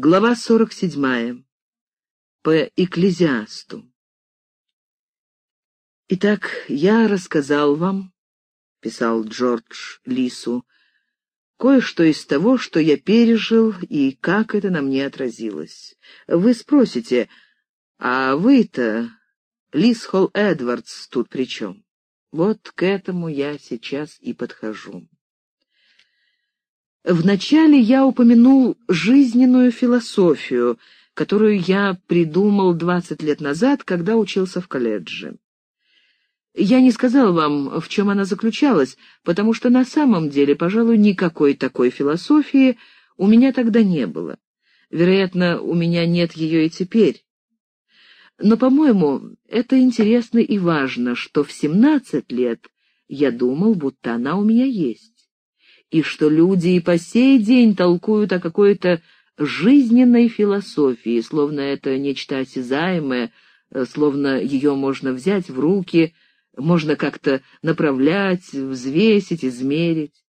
Глава 47. По Экклезиасту. «Итак, я рассказал вам, — писал Джордж Лису, — кое-что из того, что я пережил и как это на мне отразилось. Вы спросите, а вы-то, Лис Холл Эдвардс, тут при чем? Вот к этому я сейчас и подхожу. Вначале я упомянул жизненную философию, которую я придумал 20 лет назад, когда учился в колледже. Я не сказал вам, в чем она заключалась, потому что на самом деле, пожалуй, никакой такой философии у меня тогда не было. Вероятно, у меня нет ее и теперь. Но, по-моему, это интересно и важно, что в 17 лет я думал, будто она у меня есть и что люди и по сей день толкуют о какой-то жизненной философии, словно это нечто осязаемое, э, словно ее можно взять в руки, можно как-то направлять, взвесить, измерить.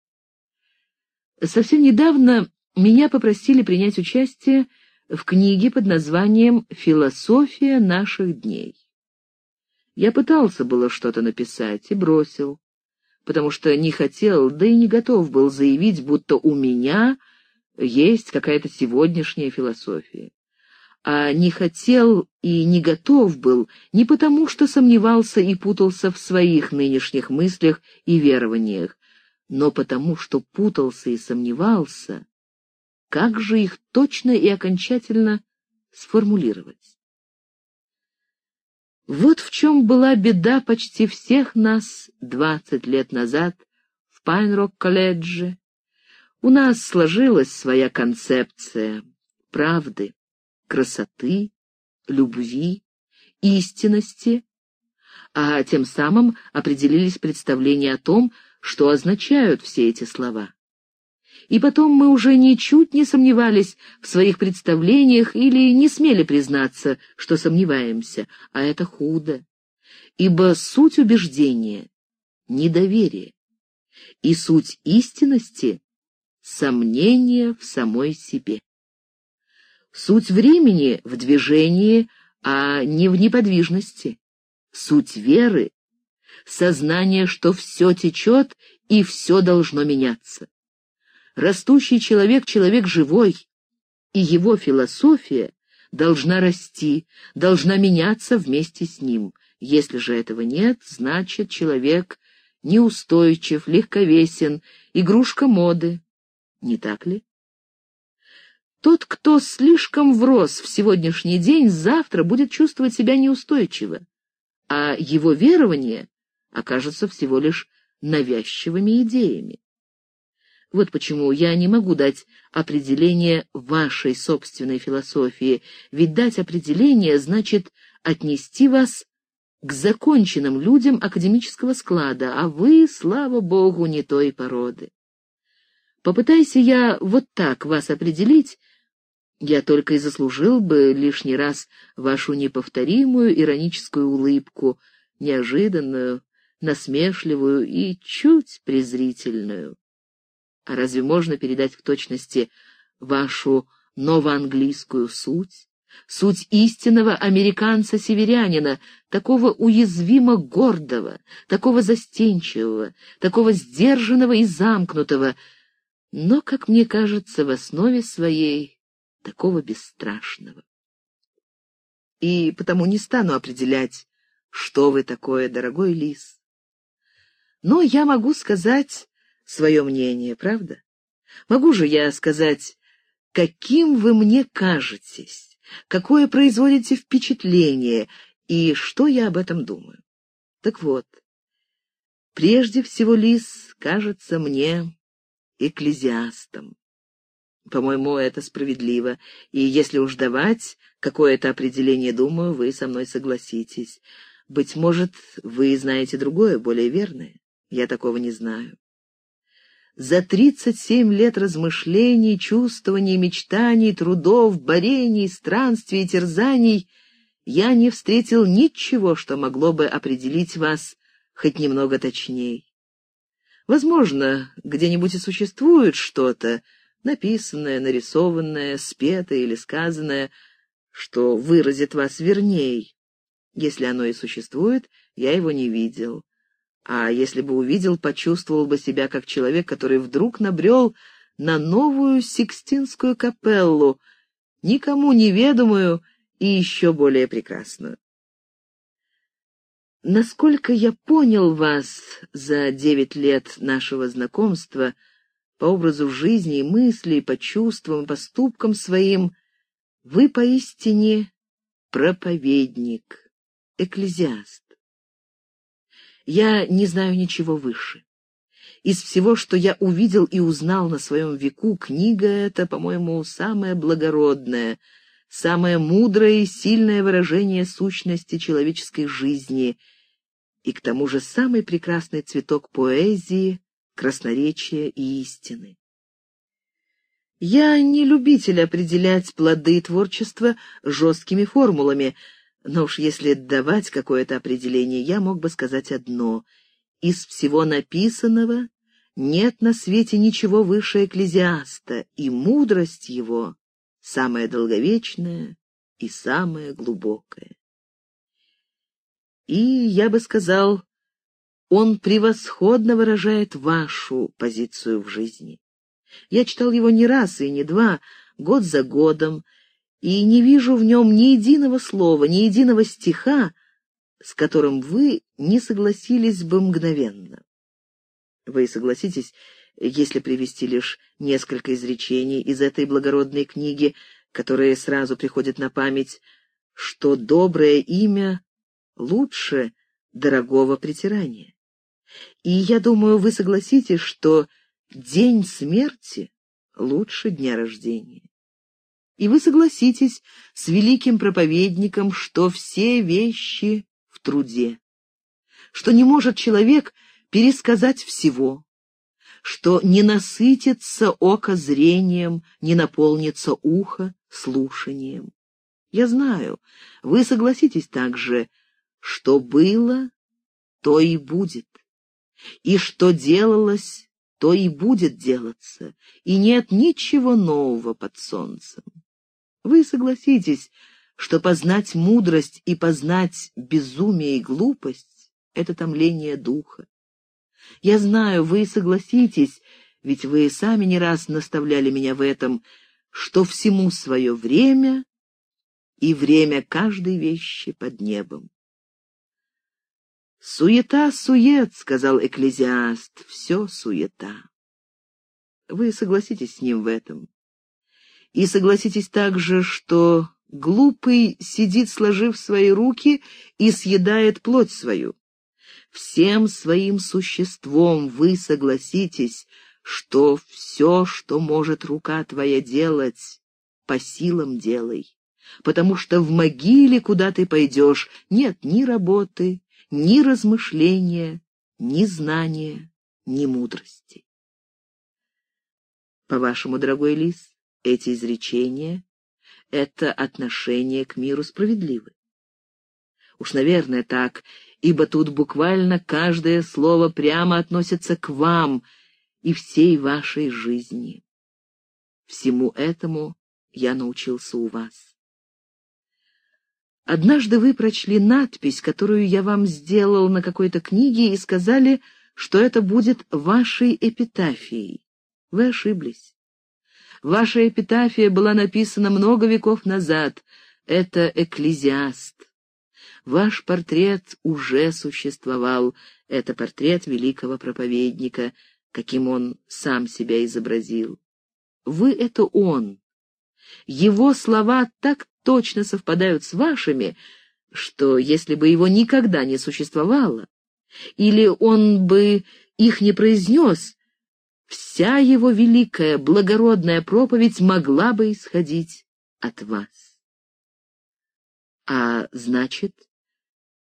Совсем недавно меня попросили принять участие в книге под названием «Философия наших дней». Я пытался было что-то написать и бросил потому что не хотел, да и не готов был заявить, будто у меня есть какая-то сегодняшняя философия. А не хотел и не готов был не потому, что сомневался и путался в своих нынешних мыслях и верованиях, но потому, что путался и сомневался, как же их точно и окончательно сформулировать. Вот в чем была беда почти всех нас двадцать лет назад в Пайнрок-колледже. У нас сложилась своя концепция правды, красоты, любви, истинности, а тем самым определились представления о том, что означают все эти слова. И потом мы уже ничуть не сомневались в своих представлениях или не смели признаться, что сомневаемся, а это худо. Ибо суть убеждения — недоверие, и суть истинности — сомнение в самой себе. Суть времени в движении, а не в неподвижности. Суть веры — сознание, что все течет и все должно меняться. Растущий человек — человек живой, и его философия должна расти, должна меняться вместе с ним. Если же этого нет, значит, человек неустойчив, легковесен, игрушка моды. Не так ли? Тот, кто слишком врос в сегодняшний день, завтра будет чувствовать себя неустойчиво, а его верования окажутся всего лишь навязчивыми идеями. Вот почему я не могу дать определение вашей собственной философии, ведь дать определение значит отнести вас к законченным людям академического склада, а вы, слава богу, не той породы. Попытайся я вот так вас определить, я только и заслужил бы лишний раз вашу неповторимую ироническую улыбку, неожиданную, насмешливую и чуть презрительную. А разве можно передать в точности вашу новоанглийскую суть? Суть истинного американца-северянина, такого уязвимо гордого, такого застенчивого, такого сдержанного и замкнутого, но, как мне кажется, в основе своей такого бесстрашного. И потому не стану определять, что вы такое, дорогой лис. Но я могу сказать свое мнение, правда? Могу же я сказать, каким вы мне кажетесь, какое производите впечатление и что я об этом думаю. Так вот, прежде всего Лис кажется мне экклезиастом. По-моему, это справедливо, и если уж давать какое-то определение, думаю, вы со мной согласитесь. Быть может, вы знаете другое, более верное. Я такого не знаю. За тридцать семь лет размышлений, чувствований, мечтаний, трудов, борений, странствий и терзаний я не встретил ничего, что могло бы определить вас хоть немного точней. Возможно, где-нибудь и существует что-то, написанное, нарисованное, спетое или сказанное, что выразит вас верней. Если оно и существует, я его не видел. А если бы увидел, почувствовал бы себя как человек, который вдруг набрел на новую Сикстинскую капеллу, никому неведомую и еще более прекрасную. Насколько я понял вас за девять лет нашего знакомства, по образу жизни и мысли, по чувствам и поступкам своим, вы поистине проповедник, экклезиаст. Я не знаю ничего выше. Из всего, что я увидел и узнал на своем веку, книга эта, по-моему, самая благородная, самое мудрое и сильное выражение сущности человеческой жизни — и к тому же самый прекрасный цветок поэзии, красноречия и истины. Я не любитель определять плоды творчества жесткими формулами, но уж если давать какое-то определение, я мог бы сказать одно. Из всего написанного нет на свете ничего выше экклезиаста, и мудрость его самая долговечная и самая глубокая. И, я бы сказал, он превосходно выражает вашу позицию в жизни. Я читал его не раз и не два, год за годом, и не вижу в нем ни единого слова, ни единого стиха, с которым вы не согласились бы мгновенно. Вы согласитесь, если привести лишь несколько изречений из этой благородной книги, которые сразу приходят на память, что доброе имя лучше дорогого притирания. И я думаю, вы согласитесь, что день смерти лучше дня рождения. И вы согласитесь с великим проповедником, что все вещи в труде, что не может человек пересказать всего, что не насытится око зрением, не наполнится ухо слушанием. Я знаю, вы согласитесь также, что было, то и будет. И что делалось, то и будет делаться, и нет ничего нового под солнцем. Вы согласитесь, что познать мудрость и познать безумие и глупость — это томление духа. Я знаю, вы согласитесь, ведь вы сами не раз наставляли меня в этом, что всему свое время и время каждой вещи под небом. «Суета-сует», — сказал экклезиаст, — «все суета». Вы согласитесь с ним в этом. И согласитесь также, что глупый сидит, сложив свои руки, и съедает плоть свою. Всем своим существом вы согласитесь, что все, что может рука твоя делать, по силам делай, потому что в могиле, куда ты пойдешь, нет ни работы, ни размышления, ни знания, ни мудрости. По-вашему, дорогой Лис, эти изречения — это отношение к миру справедливы? Уж, наверное, так, ибо тут буквально каждое слово прямо относится к вам и всей вашей жизни. Всему этому я научился у вас. Однажды вы прочли надпись, которую я вам сделал на какой-то книге, и сказали, что это будет вашей эпитафией. Вы ошиблись. Ваша эпитафия была написана много веков назад. Это экклезиаст. Ваш портрет уже существовал. Это портрет великого проповедника, каким он сам себя изобразил. Вы — это он. Его слова так точно совпадают с вашими, что если бы его никогда не существовало, или он бы их не произнес, вся его великая, благородная проповедь могла бы исходить от вас. А значит,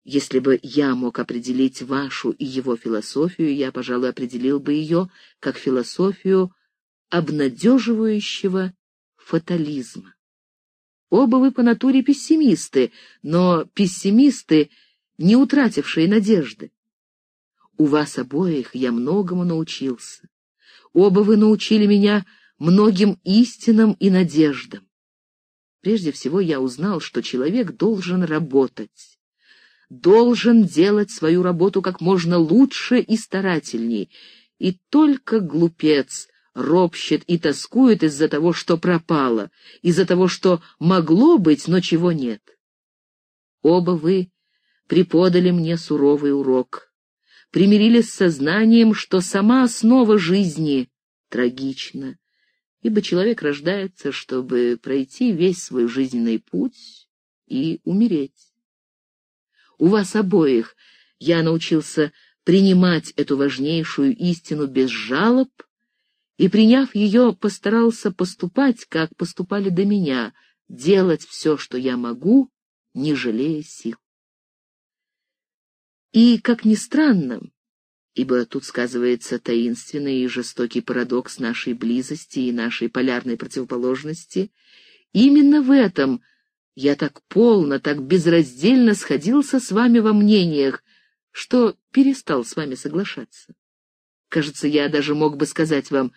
если бы я мог определить вашу и его философию, я, пожалуй, определил бы ее как философию обнадеживающего фатализма. Оба вы по натуре пессимисты, но пессимисты, не утратившие надежды. У вас обоих я многому научился. Оба вы научили меня многим истинам и надеждам. Прежде всего я узнал, что человек должен работать, должен делать свою работу как можно лучше и старательней, и только глупец ропщет и тоскует из-за того, что пропало, из-за того, что могло быть, но чего нет. Оба вы преподали мне суровый урок, примирились с сознанием, что сама основа жизни трагична, ибо человек рождается, чтобы пройти весь свой жизненный путь и умереть. У вас обоих я научился принимать эту важнейшую истину без жалоб и, приняв ее, постарался поступать, как поступали до меня, делать все, что я могу, не жалея сил. И, как ни странно, ибо тут сказывается таинственный и жестокий парадокс нашей близости и нашей полярной противоположности, именно в этом я так полно, так безраздельно сходился с вами во мнениях, что перестал с вами соглашаться. Кажется, я даже мог бы сказать вам,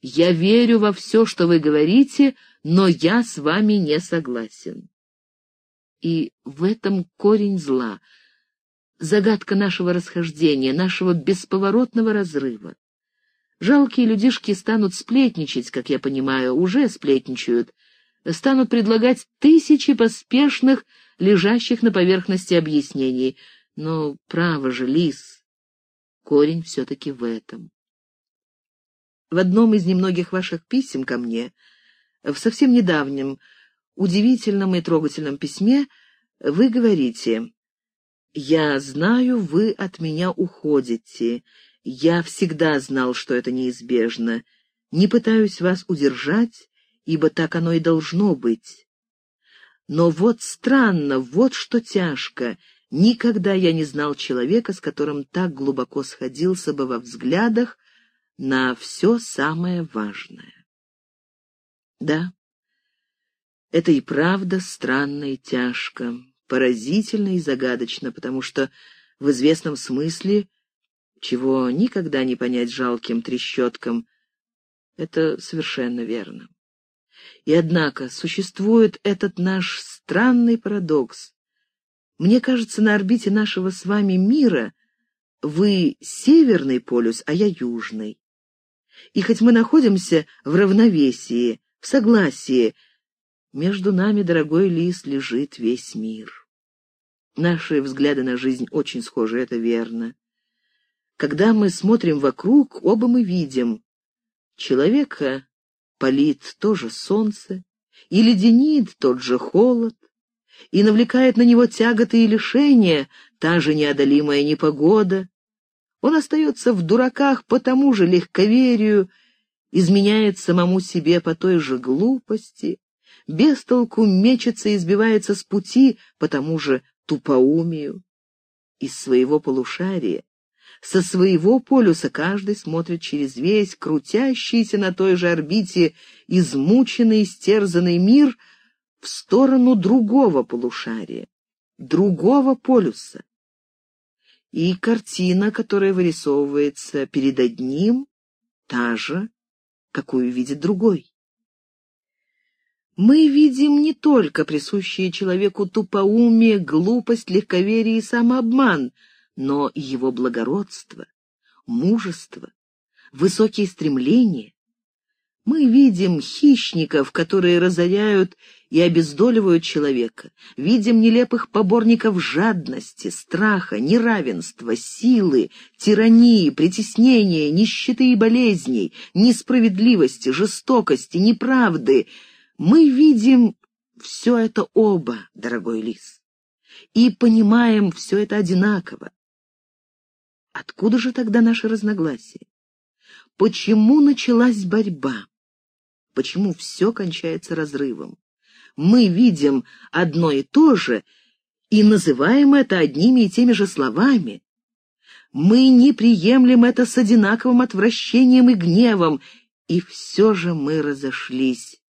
я верю во все, что вы говорите, но я с вами не согласен. И в этом корень зла, загадка нашего расхождения, нашего бесповоротного разрыва. Жалкие людишки станут сплетничать, как я понимаю, уже сплетничают, станут предлагать тысячи поспешных, лежащих на поверхности объяснений. Но, право же, лис, корень все-таки в этом. В одном из немногих ваших писем ко мне, в совсем недавнем, удивительном и трогательном письме, вы говорите «Я знаю, вы от меня уходите. Я всегда знал, что это неизбежно. Не пытаюсь вас удержать, ибо так оно и должно быть. Но вот странно, вот что тяжко. Никогда я не знал человека, с которым так глубоко сходился бы во взглядах на все самое важное. Да, это и правда странно и тяжко поразительно и загадочно, потому что в известном смысле, чего никогда не понять жалким трещоткам, это совершенно верно. И однако существует этот наш странный парадокс. Мне кажется, на орбите нашего с вами мира вы северный полюс, а я южный. И хоть мы находимся в равновесии, в согласии, между нами, дорогой лис, лежит весь мир. Наши взгляды на жизнь очень схожи, это верно. Когда мы смотрим вокруг, оба мы видим. Человека палит тоже солнце, и леденит тот же холод, и навлекает на него тяготы и лишения та же неодолимая непогода. Он остается в дураках по тому же легковерию, изменяет самому себе по той же глупости, без толку мечется и сбивается с пути по тому же тупоумию. Из своего полушария, со своего полюса каждый смотрит через весь крутящийся на той же орбите измученный, истерзанный мир в сторону другого полушария, другого полюса. И картина, которая вырисовывается перед одним, та же, какую видит другой мы видим не только присущие человеку тупоумие, глупость, легковерие и самообман, но и его благородство, мужество, высокие стремления. Мы видим хищников, которые разоряют и обездоливают человека, видим нелепых поборников жадности, страха, неравенства, силы, тирании, притеснения, нищеты и болезней, несправедливости, жестокости, неправды — мы видим все это оба, дорогой лис, и понимаем все это одинаково. Откуда же тогда наши разногласия? Почему началась борьба? Почему все кончается разрывом? Мы видим одно и то же и называем это одними и теми же словами. Мы не приемлем это с одинаковым отвращением и гневом, и все же мы разошлись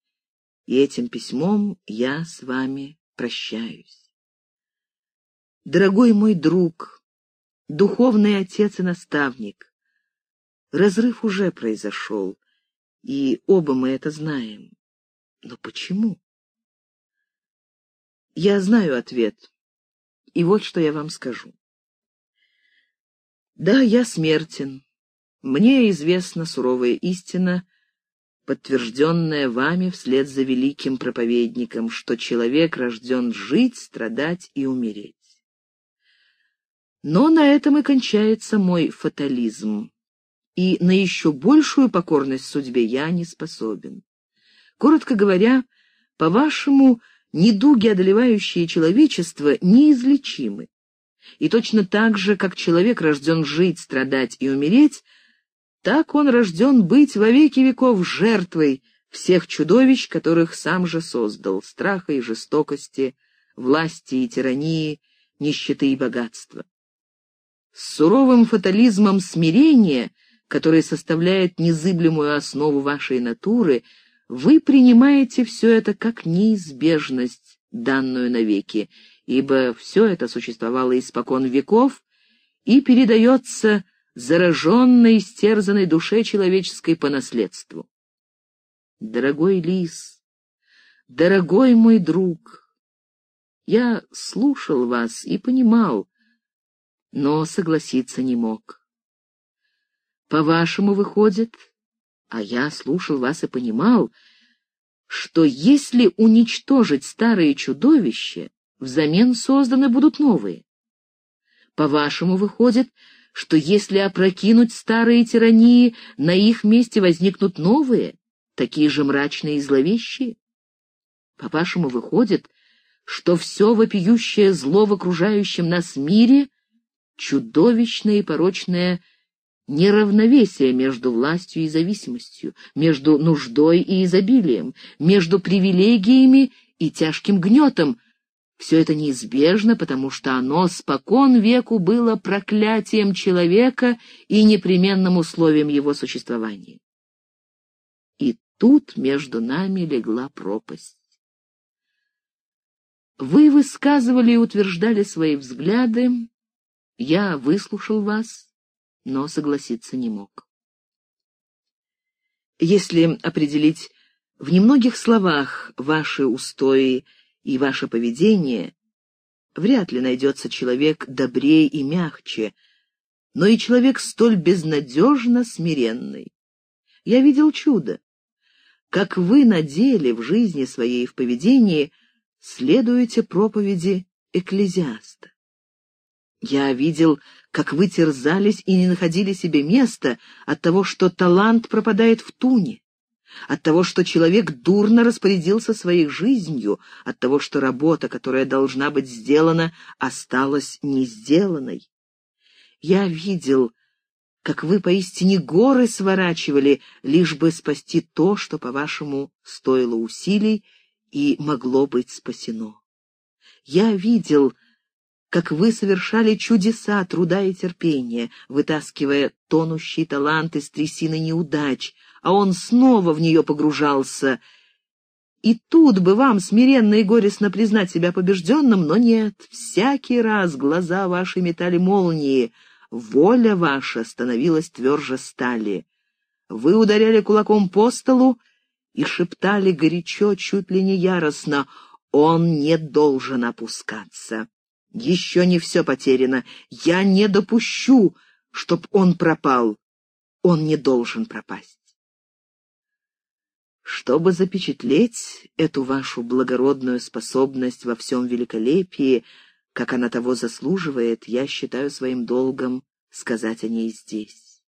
и этим письмом я с вами прощаюсь. Дорогой мой друг, духовный отец и наставник, разрыв уже произошел, И оба мы это знаем. Но почему? Я знаю ответ. И вот что я вам скажу. Да, я смертен. Мне известна суровая истина, подтвержденная вами вслед за великим проповедником, что человек рожден жить, страдать и умереть. Но на этом и кончается мой фатализм, и на еще большую покорность судьбе я не способен. Коротко говоря, по-вашему, недуги, одолевающие человечество, неизлечимы. И точно так же, как человек рожден жить, страдать и умереть, так он рожден быть во веки веков жертвой всех чудовищ, которых сам же создал, страха и жестокости, власти и тирании, нищеты и богатства. С суровым фатализмом смирения, который составляет незыблемую основу вашей натуры, вы принимаете все это как неизбежность, данную навеки, ибо все это существовало испокон веков и передается зараженной, истерзанной душе человеческой по наследству. Дорогой лис, дорогой мой друг, я слушал вас и понимал, но согласиться не мог. По-вашему, выходит, а я слушал вас и понимал, что если уничтожить старые чудовища, взамен созданы будут новые. По-вашему, выходит, что если опрокинуть старые тирании, на их месте возникнут новые, такие же мрачные и зловещие? По-вашему, выходит, что все вопиющее зло в окружающем нас мире — чудовищное и порочное неравновесие между властью и зависимостью, между нуждой и изобилием, между привилегиями и тяжким гнетом — все это неизбежно, потому что оно спокон веку было проклятием человека и непременным условием его существования. И тут между нами легла пропасть. Вы высказывали и утверждали свои взгляды, я выслушал вас, но согласиться не мог. Если определить в немногих словах ваши устои и ваше поведение, вряд ли найдется человек добрее и мягче, но и человек столь безнадежно смиренный. Я видел чудо. Как вы на деле, в жизни своей и в поведении следуете проповеди экклезиаста. Я видел, как вы терзались и не находили себе места от того, что талант пропадает в туне от того, что человек дурно распорядился своей жизнью, от того, что работа, которая должна быть сделана, осталась не сделанной. Я видел, как вы поистине горы сворачивали, лишь бы спасти то, что, по-вашему, стоило усилий и могло быть спасено. Я видел, как вы совершали чудеса труда и терпения, вытаскивая тонущий талант из трясины неудач, а он снова в нее погружался. И тут бы вам смиренно и горестно признать себя побежденным, но нет, всякий раз глаза ваши метали молнии, воля ваша становилась тверже стали. Вы ударяли кулаком по столу и шептали горячо, чуть ли не яростно, «Он не должен опускаться. Еще не все потеряно. Я не допущу, чтоб он пропал. Он не должен пропасть». Чтобы запечатлеть эту вашу благородную способность во всем великолепии, как она того заслуживает, я считаю своим долгом сказать о ней здесь.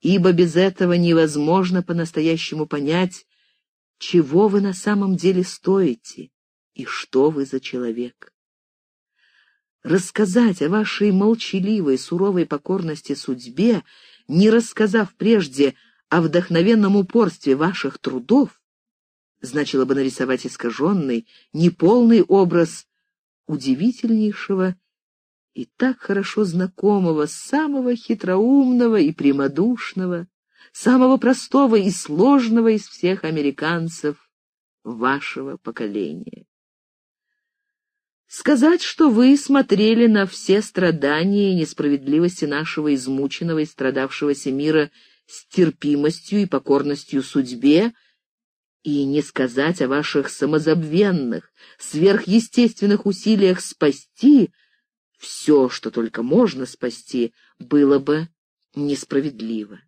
Ибо без этого невозможно по-настоящему понять, чего вы на самом деле стоите и что вы за человек. Рассказать о вашей молчаливой, суровой покорности судьбе, не рассказав прежде о вдохновенном упорстве ваших трудов, значило бы нарисовать искаженный, неполный образ удивительнейшего и так хорошо знакомого, самого хитроумного и прямодушного, самого простого и сложного из всех американцев вашего поколения. Сказать, что вы смотрели на все страдания и несправедливости нашего измученного и страдавшегося мира с терпимостью и покорностью судьбе, и не сказать о ваших самозабвенных, сверхъестественных усилиях спасти все, что только можно спасти, было бы несправедливо.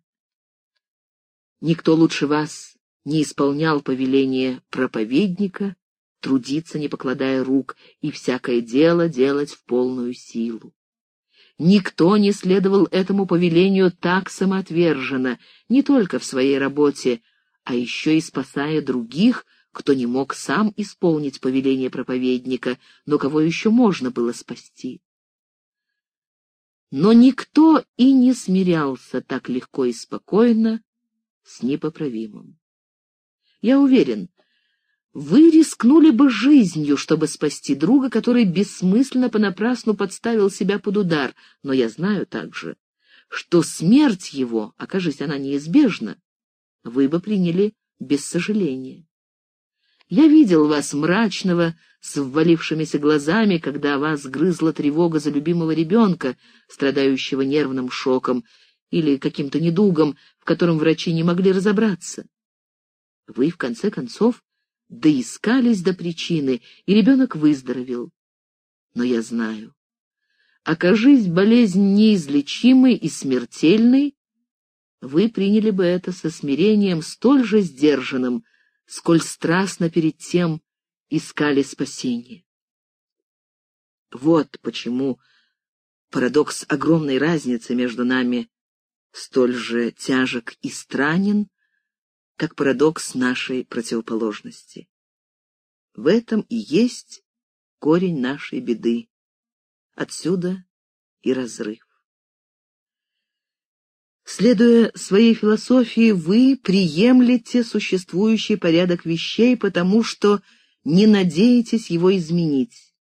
Никто лучше вас не исполнял повеление проповедника трудиться, не покладая рук, и всякое дело делать в полную силу. Никто не следовал этому повелению так самоотверженно, не только в своей работе, а еще и спасая других, кто не мог сам исполнить повеление проповедника, но кого еще можно было спасти. Но никто и не смирялся так легко и спокойно с непоправимым. Я уверен, вы рискнули бы жизнью, чтобы спасти друга, который бессмысленно понапрасну подставил себя под удар, но я знаю также, что смерть его, окажись она неизбежна, вы бы приняли без сожаления. Я видел вас мрачного, с ввалившимися глазами, когда вас грызла тревога за любимого ребенка, страдающего нервным шоком или каким-то недугом, в котором врачи не могли разобраться. Вы, в конце концов, доискались до причины, и ребенок выздоровел. Но я знаю, окажись болезнь неизлечимой и смертельной, вы приняли бы это со смирением столь же сдержанным, сколь страстно перед тем искали спасения. Вот почему парадокс огромной разницы между нами столь же тяжек и странен, как парадокс нашей противоположности. В этом и есть корень нашей беды. Отсюда и разрыв. Следуя своей философии, вы приемлете существующий порядок вещей, потому что не надеетесь его изменить.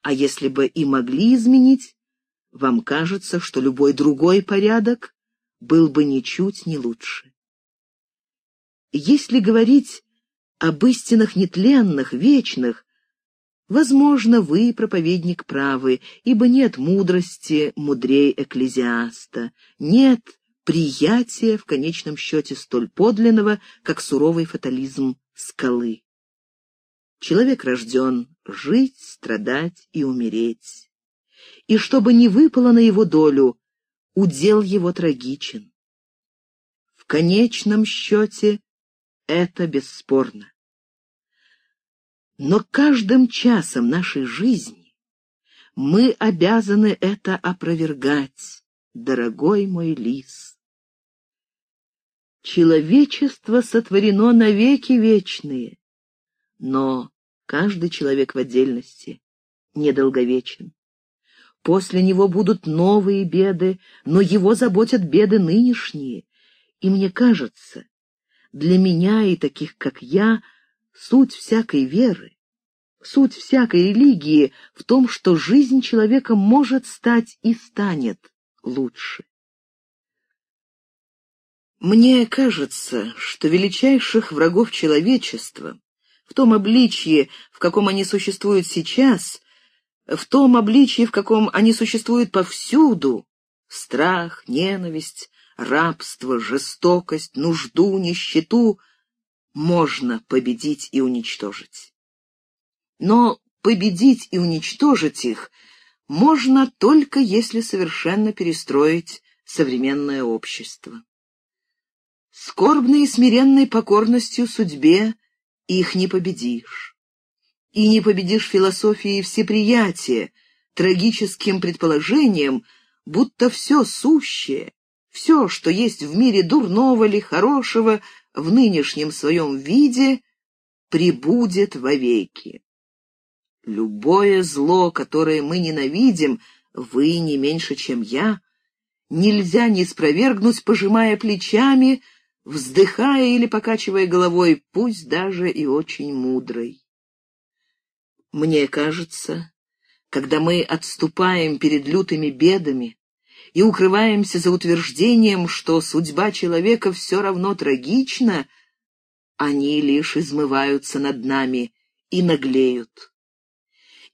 А если бы и могли изменить, вам кажется, что любой другой порядок был бы ничуть не лучше. Если говорить об истинах нетленных, вечных, возможно, вы, проповедник, правы, ибо нет мудрости мудрей экклезиаста, нет приятия в конечном счете столь подлинного, как суровый фатализм скалы. Человек рожден жить, страдать и умереть. И чтобы не выпало на его долю, удел его трагичен. В конечном счете это бесспорно. Но каждым часом нашей жизни мы обязаны это опровергать, дорогой мой лис. Человечество сотворено навеки вечные, но каждый человек в отдельности недолговечен. После него будут новые беды, но его заботят беды нынешние, и мне кажется, для меня и таких, как я, суть всякой веры, суть всякой религии в том, что жизнь человека может стать и станет лучше. Мне кажется, что величайших врагов человечества, в том обличье, в каком они существуют сейчас, в том обличье, в каком они существуют повсюду, страх, ненависть, рабство, жестокость, нужду, нищету можно победить и уничтожить. Но победить и уничтожить их можно только если совершенно перестроить современное общество. Скорбной и смиренной покорностью судьбе их не победишь. И не победишь философией всеприятия, трагическим предположением, будто все сущее, все, что есть в мире дурного ли, хорошего, в нынешнем своем виде, прибудет вовеки. Любое зло, которое мы ненавидим, вы не меньше, чем я, нельзя не спровергнуть, пожимая плечами, вздыхая или покачивая головой, пусть даже и очень мудрой. Мне кажется, когда мы отступаем перед лютыми бедами, и укрываемся за утверждением, что судьба человека все равно трагична, они лишь измываются над нами и наглеют.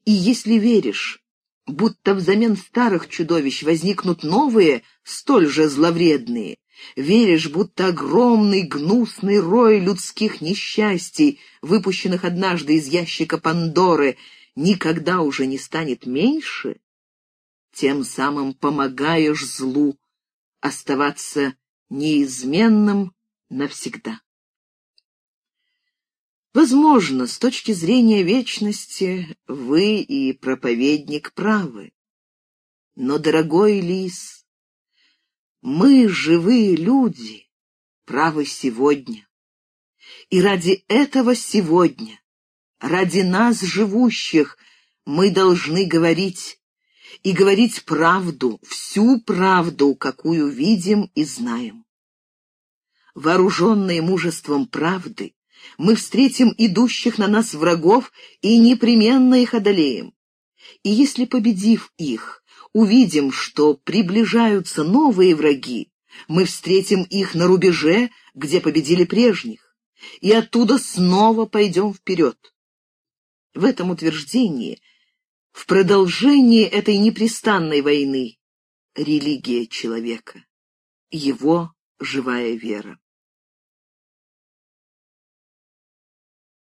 И если веришь, будто взамен старых чудовищ возникнут новые, столь же зловредные, веришь, будто огромный гнусный рой людских несчастий, выпущенных однажды из ящика Пандоры, никогда уже не станет меньше, тем самым помогаешь злу оставаться неизменным навсегда. Возможно, с точки зрения вечности вы и проповедник правы. Но, дорогой лис, мы, живые люди, правы сегодня. И ради этого сегодня, ради нас, живущих, мы должны говорить, и говорить правду, всю правду, какую видим и знаем. Вооруженные мужеством правды, мы встретим идущих на нас врагов и непременно их одолеем. И если, победив их, увидим, что приближаются новые враги, мы встретим их на рубеже, где победили прежних, и оттуда снова пойдем вперед. В этом утверждении, в продолжении этой непрестанной войны, религия человека, его живая вера.